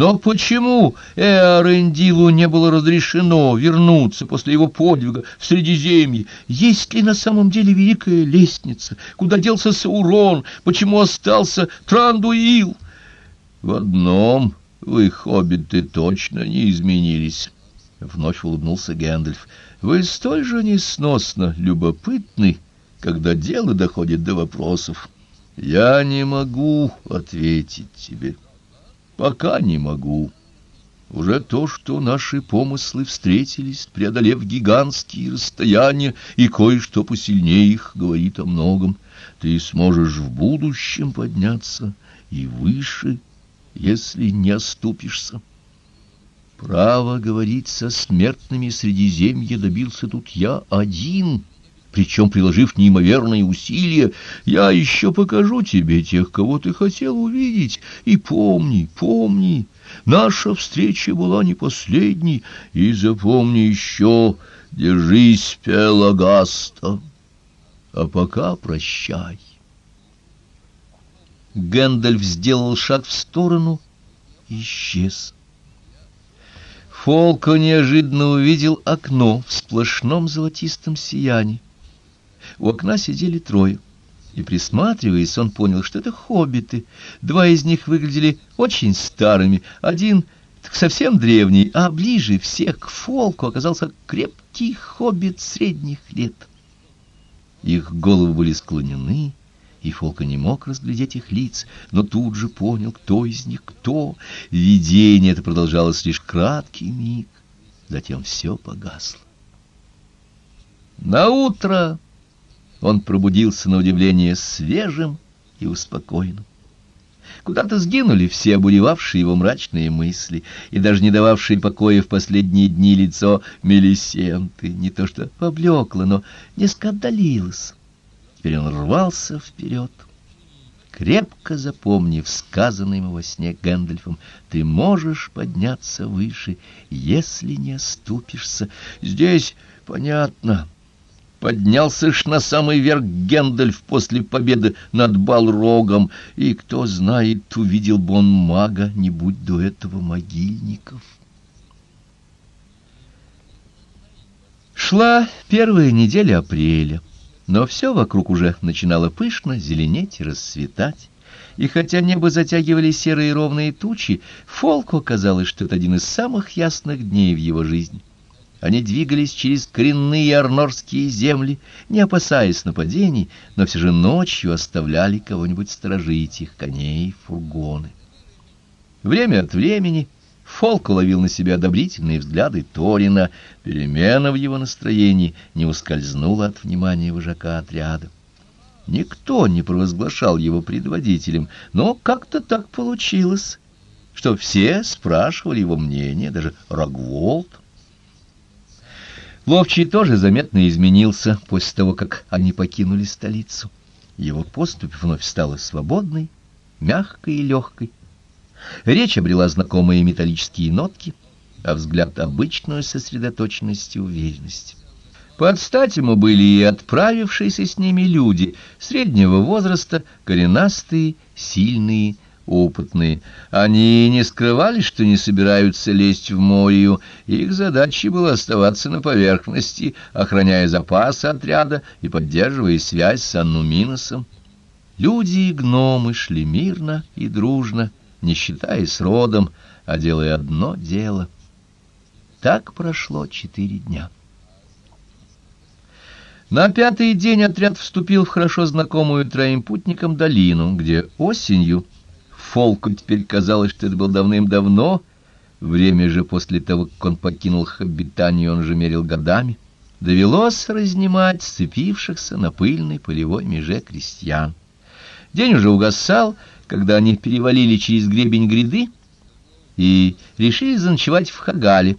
Но почему Эарендилу не было разрешено вернуться после его подвига в Средиземье? Есть ли на самом деле великая лестница? Куда делся Саурон? Почему остался Трандуил? В одном вы, хоббиты, точно не изменились. Вновь улыбнулся Гэндальф. Вы столь же несносно любопытны, когда дело доходит до вопросов. Я не могу ответить тебе. Пока не могу. Уже то, что наши помыслы встретились, преодолев гигантские расстояния, и кое-что посильнее их, говорит о многом. Ты сможешь в будущем подняться и выше, если не оступишься. Право говорить со смертными Средиземья добился тут я один — причем приложив неимоверные усилия, я еще покажу тебе тех, кого ты хотел увидеть. И помни, помни, наша встреча была не последней, и запомни еще, держись, Пелагаста, а пока прощай. Гэндальф сделал шаг в сторону и исчез. Фолко неожиданно увидел окно в сплошном золотистом сиянии. У окна сидели трое. И, присматриваясь, он понял, что это хоббиты. Два из них выглядели очень старыми, один совсем древний, а ближе всех к Фолку оказался крепкий хоббит средних лет. Их головы были склонены, и Фолка не мог разглядеть их лиц, но тут же понял, кто из них кто. Видение это продолжалось лишь краткий миг, затем все погасло. На утро он пробудился на удивление свежим и успокоенным. Куда-то сгинули все обуревавшие его мрачные мысли и даже не дававшие покоя в последние дни лицо Мелисенты. Не то что поблекло, но не скандалилось. Теперь он рвался вперед. Крепко запомнив сказанное ему во сне Гэндальфом, ты можешь подняться выше, если не оступишься. Здесь понятно, Поднялся ж на самый верх Гендальф после победы над Балрогом, и, кто знает, увидел бы он мага, не будь до этого могильников. Шла первая неделя апреля, но все вокруг уже начинало пышно зеленеть и расцветать. И хотя небо затягивали серые ровные тучи, Фолку казалось, что это один из самых ясных дней в его жизни. Они двигались через коренные арнорские земли, не опасаясь нападений, но все же ночью оставляли кого-нибудь сторожить их коней, фургоны. Время от времени Фолк уловил на себя одобрительные взгляды Торина, перемена в его настроении не ускользнула от внимания вожака отряда. Никто не провозглашал его предводителем, но как-то так получилось, что все спрашивали его мнение, даже Рогволд. Ловчий тоже заметно изменился после того, как они покинули столицу. Его поступь вновь стала свободной, мягкой и легкой. Речь обрела знакомые металлические нотки, а взгляд — обычную сосредоточенность и уверенность. Под стать ему были и отправившиеся с ними люди, среднего возраста, коренастые, сильные, опытные. Они не скрывали, что не собираются лезть в море, их задачей было оставаться на поверхности, охраняя запасы отряда и поддерживая связь с Аннуминосом. Люди и гномы шли мирно и дружно, не считаясь родом, а делая одно дело. Так прошло четыре дня. На пятый день отряд вступил в хорошо знакомую троим путникам долину, где осенью Фолку теперь казалось, что это было давным-давно, время же после того, как он покинул Хоббитанию, он же мерил годами, довелось разнимать сцепившихся на пыльной полевой меже крестьян. День уже угасал, когда они перевалили через гребень гряды и решили заночевать в Хагале.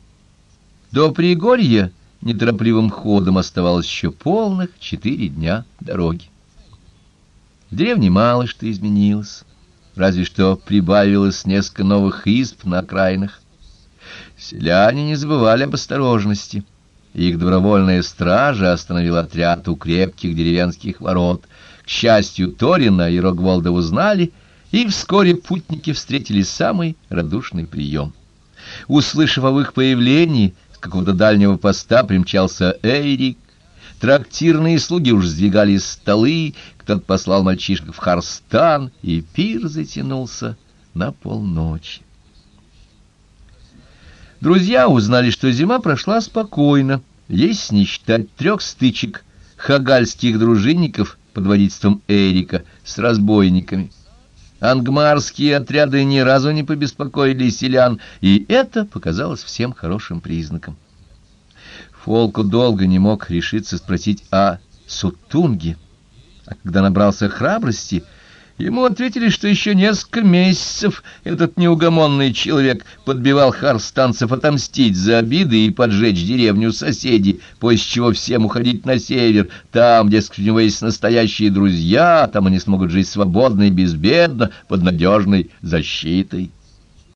До Пригорья неторопливым ходом оставалось еще полных четыре дня дороги. В деревне мало что изменилось разве что прибавилось несколько новых изб на окраинах. Селяне не забывали об осторожности. Их добровольная стража остановила отряд у крепких деревенских ворот. К счастью, Торина и Рогволда узнали и вскоре путники встретили самый радушный прием. Услышав об их появлении, с какого-то дальнего поста примчался Эйрик, Трактирные слуги уж сдвигали столы, кто-то послал мальчишек в Харстан, и пир затянулся на полночи. Друзья узнали, что зима прошла спокойно, если не считать трех стычек хагальских дружинников под водительством Эрика с разбойниками. Ангмарские отряды ни разу не побеспокоили селян, и это показалось всем хорошим признаком. Фолку долго не мог решиться спросить о Сутунге, а когда набрался храбрости, ему ответили, что еще несколько месяцев этот неугомонный человек подбивал харстанцев отомстить за обиды и поджечь деревню соседей, после чего всем уходить на север, там, где у него есть настоящие друзья, там они смогут жить свободно и безбедно, под надежной защитой.